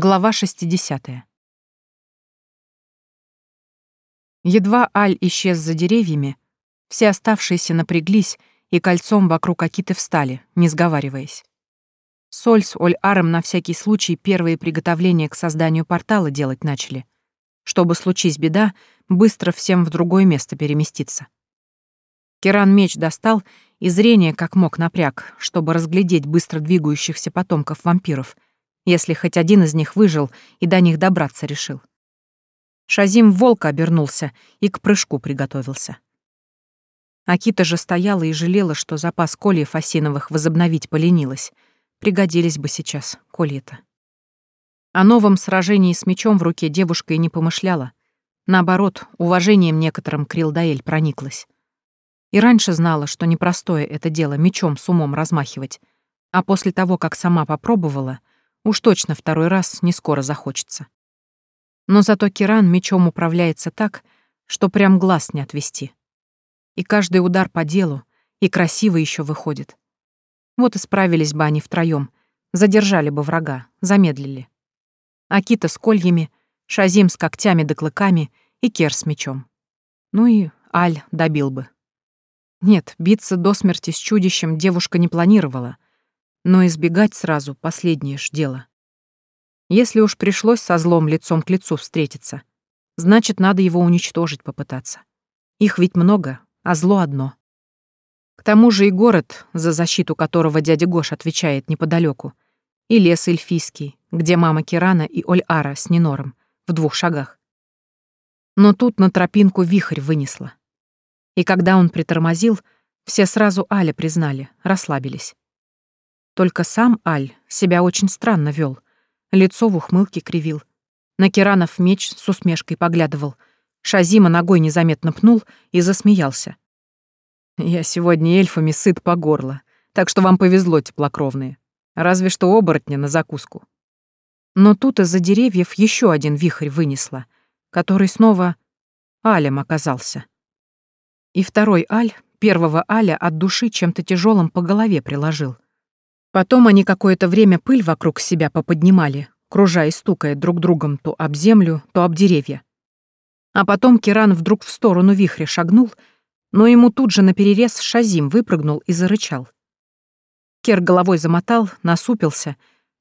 Глава 60. Едва Аль исчез за деревьями, все оставшиеся напряглись и кольцом вокруг Акиты встали, не сговариваясь. Соль с Оль-Аром на всякий случай первые приготовления к созданию портала делать начали, чтобы, случись беда, быстро всем в другое место переместиться. Керан меч достал и зрение как мог напряг, чтобы разглядеть быстро двигающихся потомков вампиров — если хоть один из них выжил и до них добраться решил. Шазим волка обернулся и к прыжку приготовился. Акита же стояла и жалела, что запас кольев осиновых возобновить поленилась. Пригодились бы сейчас колья-то. О новом сражении с мечом в руке девушка и не помышляла. Наоборот, уважением некоторым Крилдаэль прониклась. И раньше знала, что непростое это дело мечом с умом размахивать. А после того, как сама попробовала, Уж точно второй раз не скоро захочется. Но зато Киран мечом управляется так, что прям глаз не отвести. И каждый удар по делу, и красиво еще выходит. Вот и справились бы они втроем, задержали бы врага, замедлили. Акита с кольями, Шазим с когтями да клыками и Кер с мечом. Ну и Аль добил бы. Нет, биться до смерти с чудищем девушка не планировала — но избегать сразу — последнее ж дело. Если уж пришлось со злом лицом к лицу встретиться, значит, надо его уничтожить попытаться. Их ведь много, а зло одно. К тому же и город, за защиту которого дядя Гош отвечает неподалеку, и лес эльфийский, где мама Кирана и Оль-Ара с Нинором, в двух шагах. Но тут на тропинку вихрь вынесла. И когда он притормозил, все сразу Аля признали, расслабились. Только сам Аль себя очень странно вел, лицо в ухмылке кривил. На Керанов меч с усмешкой поглядывал. Шазима ногой незаметно пнул и засмеялся. «Я сегодня эльфами сыт по горло, так что вам повезло, теплокровные. Разве что оборотня на закуску». Но тут из-за деревьев еще один вихрь вынесло, который снова Алем оказался. И второй Аль, первого Аля от души чем-то тяжелым по голове приложил — Потом они какое-то время пыль вокруг себя поподнимали, кружа и стукая друг другом то об землю, то об деревья. А потом Киран вдруг в сторону вихря шагнул, но ему тут же наперерез Шазим выпрыгнул и зарычал. Кер головой замотал, насупился,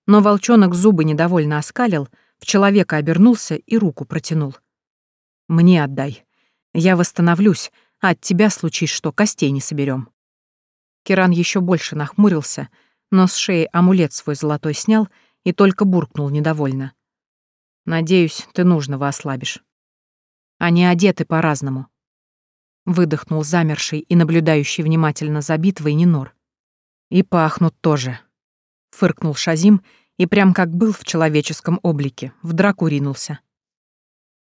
но волчонок зубы недовольно оскалил, в человека обернулся и руку протянул. «Мне отдай. Я восстановлюсь, а от тебя случись что, костей не соберем. Киран еще больше нахмурился — но с шеи амулет свой золотой снял и только буркнул недовольно. «Надеюсь, ты нужного ослабишь. Они одеты по-разному». Выдохнул замерший и наблюдающий внимательно за битвой Нинор. «И пахнут тоже», — фыркнул Шазим и прям как был в человеческом облике, в драку ринулся.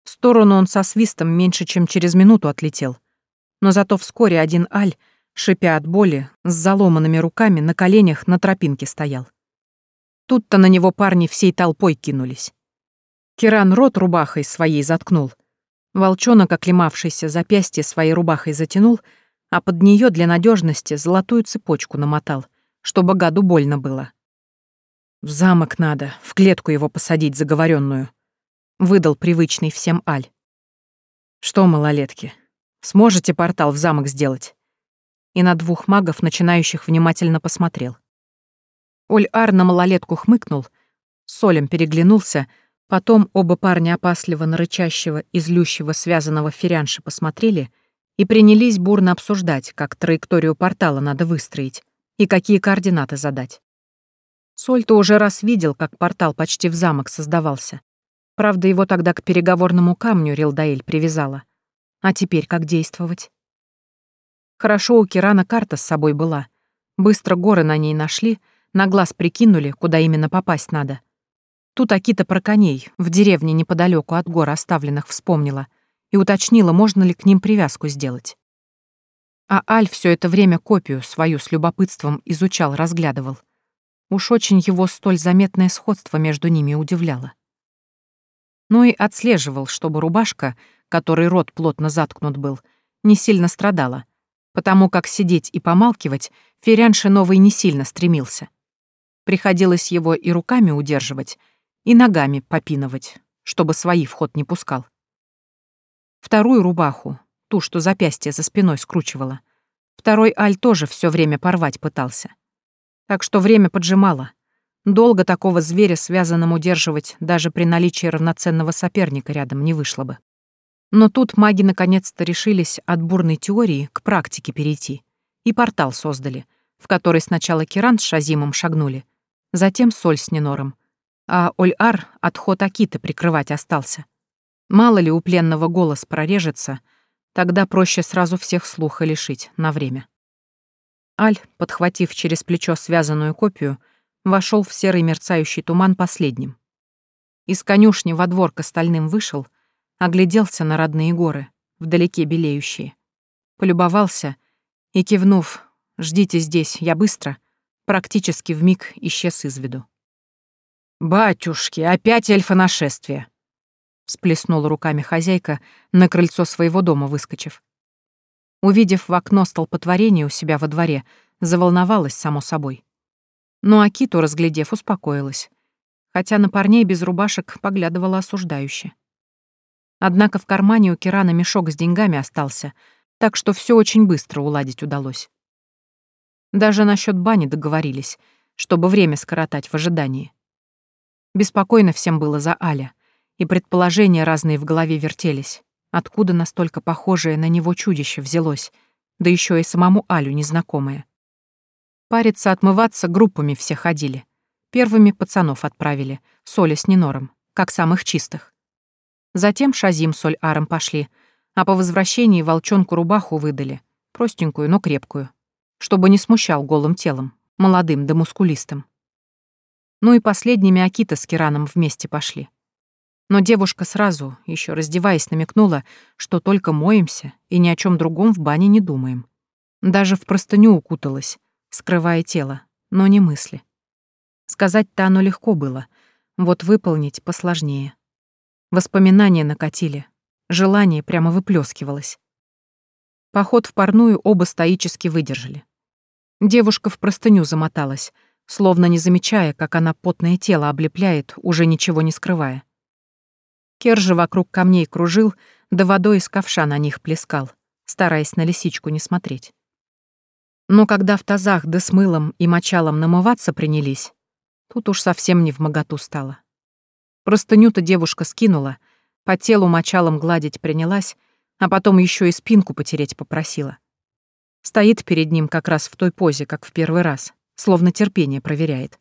В сторону он со свистом меньше, чем через минуту отлетел, но зато вскоре один Аль — шипя от боли, с заломанными руками на коленях на тропинке стоял. Тут-то на него парни всей толпой кинулись. Киран рот рубахой своей заткнул. Волчонок, оклемавшийся запястье своей рубахой затянул, а под нее для надежности золотую цепочку намотал, чтобы гаду больно было. «В замок надо, в клетку его посадить заговоренную, выдал привычный всем Аль. «Что, малолетки, сможете портал в замок сделать?» И на двух магов, начинающих внимательно посмотрел. Оль-Ар на малолетку хмыкнул, Солем переглянулся, потом оба парня опасливо на рычащего и злющего связанного ферянша посмотрели и принялись бурно обсуждать, как траекторию портала надо выстроить и какие координаты задать. Соль-то уже раз видел, как портал почти в замок создавался. Правда, его тогда к переговорному камню Рилдаэль привязала. А теперь как действовать? Хорошо у Кирана карта с собой была. Быстро горы на ней нашли, на глаз прикинули, куда именно попасть надо. Тут Акита про коней в деревне неподалеку от гор оставленных вспомнила и уточнила, можно ли к ним привязку сделать. А Аль все это время копию свою с любопытством изучал, разглядывал. Уж очень его столь заметное сходство между ними удивляло. Ну и отслеживал, чтобы рубашка, которой рот плотно заткнут был, не сильно страдала, потому как сидеть и помалкивать Ферянше новый не сильно стремился. Приходилось его и руками удерживать, и ногами попинывать, чтобы свои в ход не пускал. Вторую рубаху, ту, что запястье за спиной скручивала, второй Аль тоже все время порвать пытался. Так что время поджимало. Долго такого зверя связанным удерживать даже при наличии равноценного соперника рядом не вышло бы. Но тут маги наконец-то решились от бурной теории к практике перейти. И портал создали, в который сначала Киран с Шазимом шагнули, затем Соль с Ненором, а Оль-Ар отход Акиты прикрывать остался. Мало ли у пленного голос прорежется, тогда проще сразу всех слуха лишить на время. Аль, подхватив через плечо связанную копию, вошел в серый мерцающий туман последним. Из конюшни во двор к остальным вышел, огляделся на родные горы, вдалеке белеющие. Полюбовался и, кивнув «Ждите здесь, я быстро», практически вмиг исчез из виду. «Батюшки, опять эльфонашествие!» Сплеснула руками хозяйка, на крыльцо своего дома выскочив. Увидев в окно столпотворение у себя во дворе, заволновалась, само собой. Но Акиту, разглядев, успокоилась, хотя на парней без рубашек поглядывала осуждающе. Однако в кармане у Кирана мешок с деньгами остался, так что все очень быстро уладить удалось. Даже насчет бани договорились, чтобы время скоротать в ожидании. Беспокойно всем было за Аля, и предположения разные в голове вертелись. Откуда настолько похожее на него чудище взялось, да еще и самому Алю незнакомое. Париться, отмываться группами все ходили. Первыми пацанов отправили, Соли с Нинором, как самых чистых. Затем Шазим с Оль-Аром пошли, а по возвращении волчонку рубаху выдали, простенькую, но крепкую, чтобы не смущал голым телом, молодым да мускулистым. Ну и последними Акита с Кираном вместе пошли. Но девушка сразу, еще раздеваясь, намекнула, что только моемся и ни о чем другом в бане не думаем. Даже в простыню укуталась, скрывая тело, но не мысли. Сказать-то оно легко было, вот выполнить посложнее. Воспоминания накатили, желание прямо выплескивалось. Поход в парную оба стоически выдержали. Девушка в простыню замоталась — словно не замечая, как она потное тело облепляет, уже ничего не скрывая. Кер же вокруг камней кружил, да водой из ковша на них плескал, стараясь на лисичку не смотреть. Но когда в тазах да с мылом и мочалом намываться принялись, тут уж совсем не в моготу стало. Простыню-то девушка скинула, по телу мочалом гладить принялась, а потом еще и спинку потереть попросила. Стоит перед ним как раз в той позе, как в первый раз словно терпение проверяет.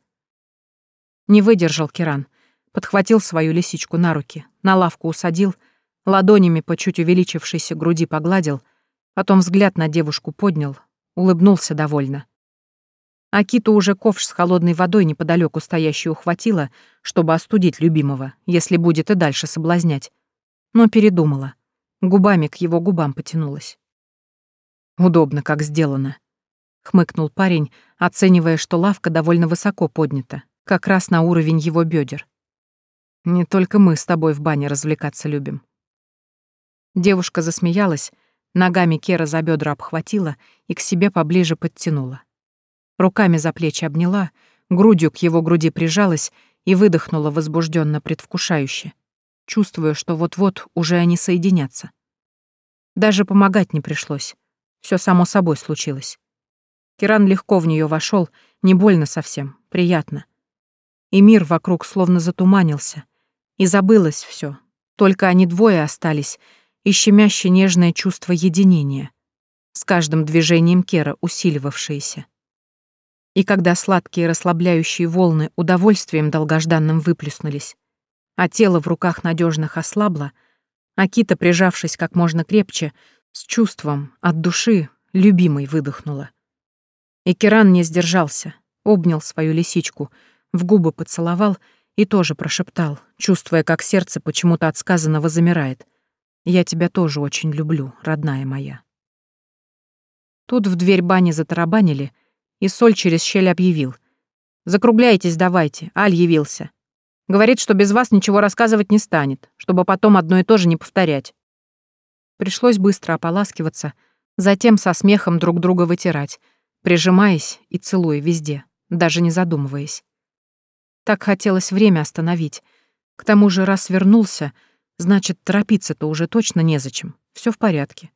Не выдержал Киран, подхватил свою лисичку на руки, на лавку усадил, ладонями по чуть увеличившейся груди погладил, потом взгляд на девушку поднял, улыбнулся довольно. Акиту уже ковш с холодной водой неподалеку стоящую ухватила, чтобы остудить любимого, если будет и дальше соблазнять. Но передумала. Губами к его губам потянулась. Удобно, как сделано. — хмыкнул парень, оценивая, что лавка довольно высоко поднята, как раз на уровень его бедер. «Не только мы с тобой в бане развлекаться любим». Девушка засмеялась, ногами Кера за бедра обхватила и к себе поближе подтянула. Руками за плечи обняла, грудью к его груди прижалась и выдохнула возбужденно предвкушающе, чувствуя, что вот-вот уже они соединятся. Даже помогать не пришлось. Все само собой случилось. Киран легко в нее вошел, не больно совсем, приятно. И мир вокруг словно затуманился. И забылось все. Только они двое остались, и щемяще нежное чувство единения, с каждым движением Кера усиливавшееся. И когда сладкие расслабляющие волны удовольствием долгожданным выплюснулись, а тело в руках надежных ослабло, Акита, прижавшись как можно крепче, с чувством, от души, любимой выдохнула. И Керан не сдержался, обнял свою лисичку, в губы поцеловал и тоже прошептал, чувствуя, как сердце почему-то от сказанного замирает. «Я тебя тоже очень люблю, родная моя». Тут в дверь бани затарабанили, и Соль через щель объявил. «Закругляйтесь давайте, Аль явился. Говорит, что без вас ничего рассказывать не станет, чтобы потом одно и то же не повторять». Пришлось быстро ополаскиваться, затем со смехом друг друга вытирать — прижимаясь и целуя везде, даже не задумываясь. Так хотелось время остановить. К тому же, раз вернулся, значит, торопиться-то уже точно незачем. Все в порядке.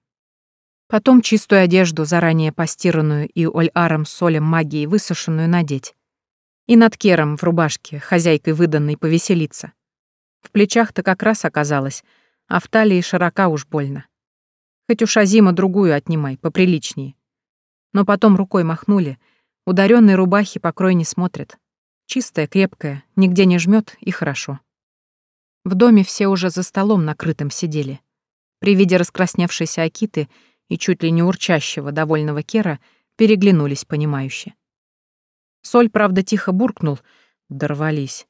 Потом чистую одежду, заранее постиранную и ольаром солем магии высушенную, надеть. И над кером в рубашке, хозяйкой выданной, повеселиться. В плечах-то как раз оказалось, а в талии широка уж больно. Хоть у Шазима другую отнимай, поприличнее. Но потом рукой махнули, ударенной рубахи покрой не смотрят. Чистая, крепкая, нигде не жмет и хорошо. В доме все уже за столом накрытым сидели. При виде раскрасневшейся Акиты и чуть ли не урчащего довольного Кера переглянулись понимающе. Соль, правда, тихо буркнул, дорвались.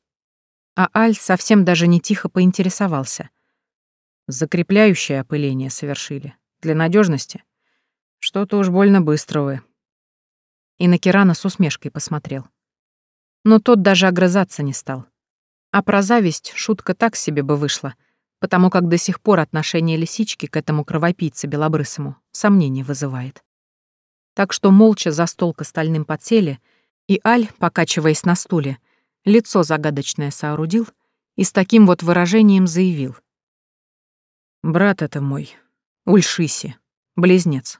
А Аль совсем даже не тихо поинтересовался. Закрепляющее опыление совершили. Для надежности. Что-то уж больно быстро вы. И на Кирана с усмешкой посмотрел. Но тот даже огрызаться не стал. А про зависть шутка так себе бы вышла, потому как до сих пор отношение лисички к этому кровопийце белобрысому сомнение вызывает. Так что молча за стол к остальным подсели — и Аль, покачиваясь на стуле, лицо загадочное соорудил и с таким вот выражением заявил. «Брат это мой, Ульшиси, близнец.